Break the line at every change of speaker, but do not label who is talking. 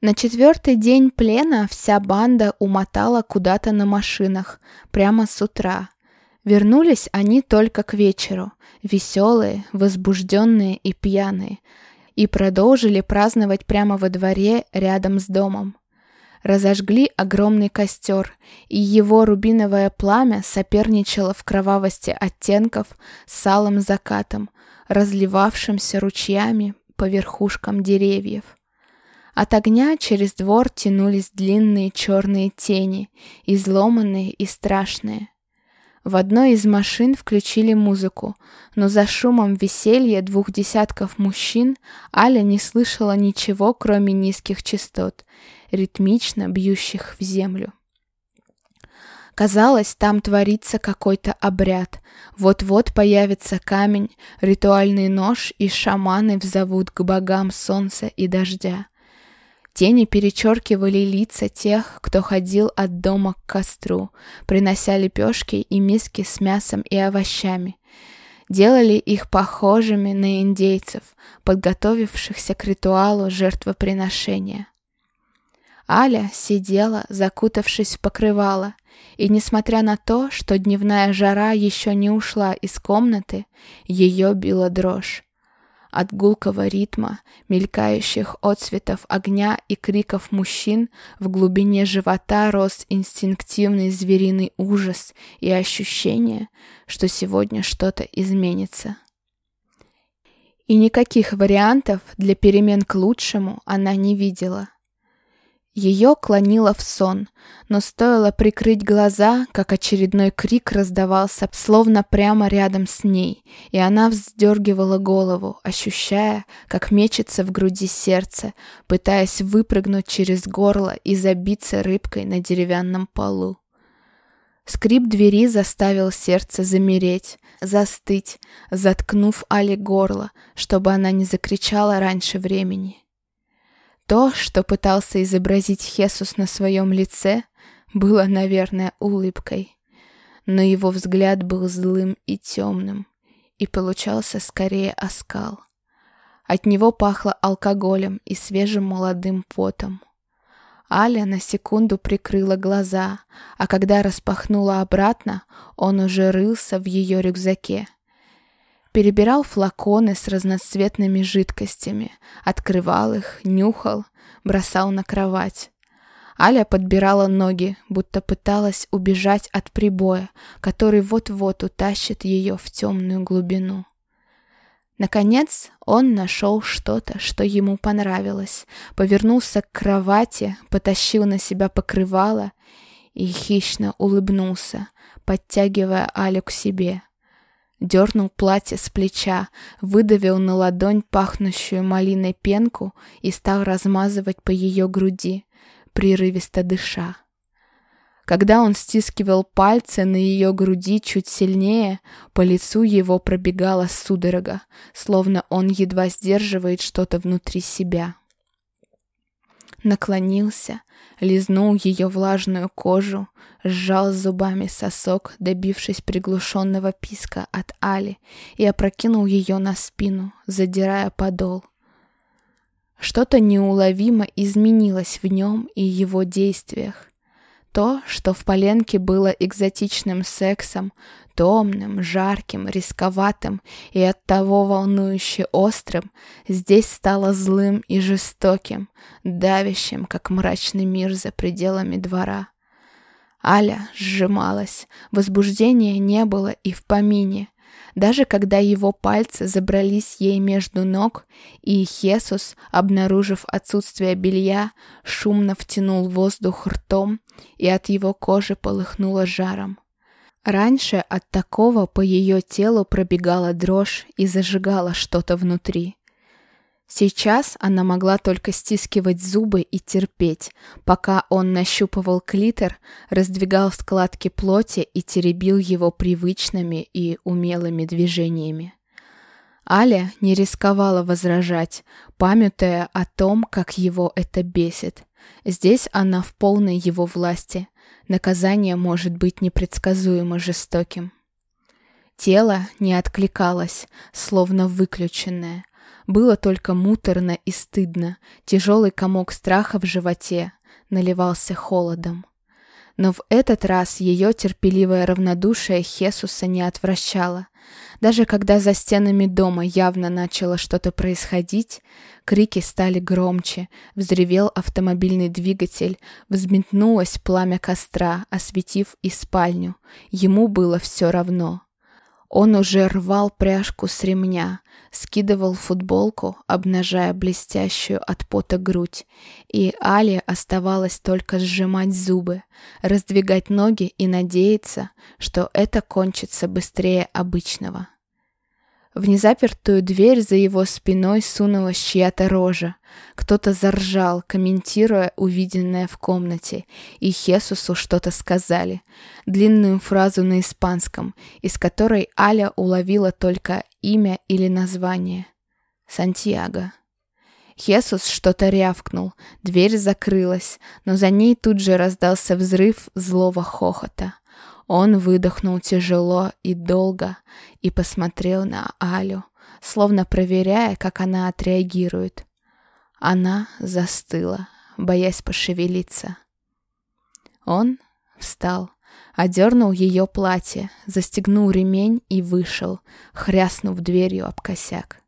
На четвертый день плена вся банда умотала куда-то на машинах, прямо с утра. Вернулись они только к вечеру, веселые, возбужденные и пьяные, и продолжили праздновать прямо во дворе рядом с домом. Разожгли огромный костер, и его рубиновое пламя соперничало в кровавости оттенков с алым закатом, разливавшимся ручьями по верхушкам деревьев. От огня через двор тянулись длинные черные тени, изломанные и страшные. В одной из машин включили музыку, но за шумом веселья двух десятков мужчин Аля не слышала ничего, кроме низких частот, ритмично бьющих в землю. Казалось, там творится какой-то обряд. Вот-вот появится камень, ритуальный нож, и шаманы взовут к богам солнца и дождя. Тени перечеркивали лица тех, кто ходил от дома к костру, принося лепешки и миски с мясом и овощами. Делали их похожими на индейцев, подготовившихся к ритуалу жертвоприношения. Аля сидела, закутавшись в покрывало, и, несмотря на то, что дневная жара еще не ушла из комнаты, ее била дрожь. От гулкого ритма, мелькающих отцветов огня и криков мужчин в глубине живота рос инстинктивный звериный ужас и ощущение, что сегодня что-то изменится. И никаких вариантов для перемен к лучшему она не видела – ее клонило в сон, но стоило прикрыть глаза, как очередной крик раздавался словно прямо рядом с ней, и она вздергивала голову, ощущая, как мечется в груди сердце, пытаясь выпрыгнуть через горло и забиться рыбкой на деревянном полу. Скрип двери заставил сердце замереть, застыть, заткнув Али горло, чтобы она не закричала раньше времени. То, что пытался изобразить Хесус на своем лице, было, наверное, улыбкой. Но его взгляд был злым и темным, и получался скорее оскал. От него пахло алкоголем и свежим молодым потом. Аля на секунду прикрыла глаза, а когда распахнула обратно, он уже рылся в ее рюкзаке перебирал флаконы с разноцветными жидкостями, открывал их, нюхал, бросал на кровать. Аля подбирала ноги, будто пыталась убежать от прибоя, который вот-вот утащит ее в темную глубину. Наконец он нашел что-то, что ему понравилось, повернулся к кровати, потащил на себя покрывало и хищно улыбнулся, подтягивая Алю к себе — Дернул платье с плеча, выдавил на ладонь пахнущую малиной пенку и стал размазывать по ее груди, прерывисто дыша. Когда он стискивал пальцы на ее груди чуть сильнее, по лицу его пробегала судорога, словно он едва сдерживает что-то внутри себя. Наклонился, лизнул ее влажную кожу, сжал зубами сосок, добившись приглушенного писка от Али, и опрокинул ее на спину, задирая подол. Что-то неуловимо изменилось в нем и его действиях. То, что в Поленке было экзотичным сексом, томным, жарким, рисковатым и оттого волнующе острым, здесь стало злым и жестоким, давящим, как мрачный мир за пределами двора. Аля сжималась, возбуждения не было и в помине, даже когда его пальцы забрались ей между ног, и Хесус, обнаружив отсутствие белья, шумно втянул воздух ртом, и от его кожи полыхнуло жаром. Раньше от такого по ее телу пробегала дрожь и зажигала что-то внутри. Сейчас она могла только стискивать зубы и терпеть, пока он нащупывал клитор, раздвигал складки плоти и теребил его привычными и умелыми движениями. Аля не рисковала возражать, памятая о том, как его это бесит. Здесь она в полной его власти. Наказание может быть непредсказуемо жестоким. Тело не откликалось, словно выключенное. Было только муторно и стыдно, тяжелый комок страха в животе наливался холодом. Но в этот раз ее терпеливое равнодушие Хесуса не отвращало. Даже когда за стенами дома явно начало что-то происходить, крики стали громче, взревел автомобильный двигатель, взметнулось пламя костра, осветив и спальню. Ему было все равно. Он уже рвал пряжку с ремня, скидывал футболку, обнажая блестящую от пота грудь, и Али оставалось только сжимать зубы, раздвигать ноги и надеяться, что это кончится быстрее обычного. В незапертую дверь за его спиной сунулась чья-то рожа. Кто-то заржал, комментируя увиденное в комнате, и Хесусу что-то сказали. Длинную фразу на испанском, из которой Аля уловила только имя или название. Сантьяго. Хесус что-то рявкнул, дверь закрылась, но за ней тут же раздался взрыв злого хохота. Он выдохнул тяжело и долго и посмотрел на Алю, словно проверяя, как она отреагирует. Она застыла, боясь пошевелиться. Он встал, одернул ее платье, застегнул ремень и вышел, хряснув дверью об косяк.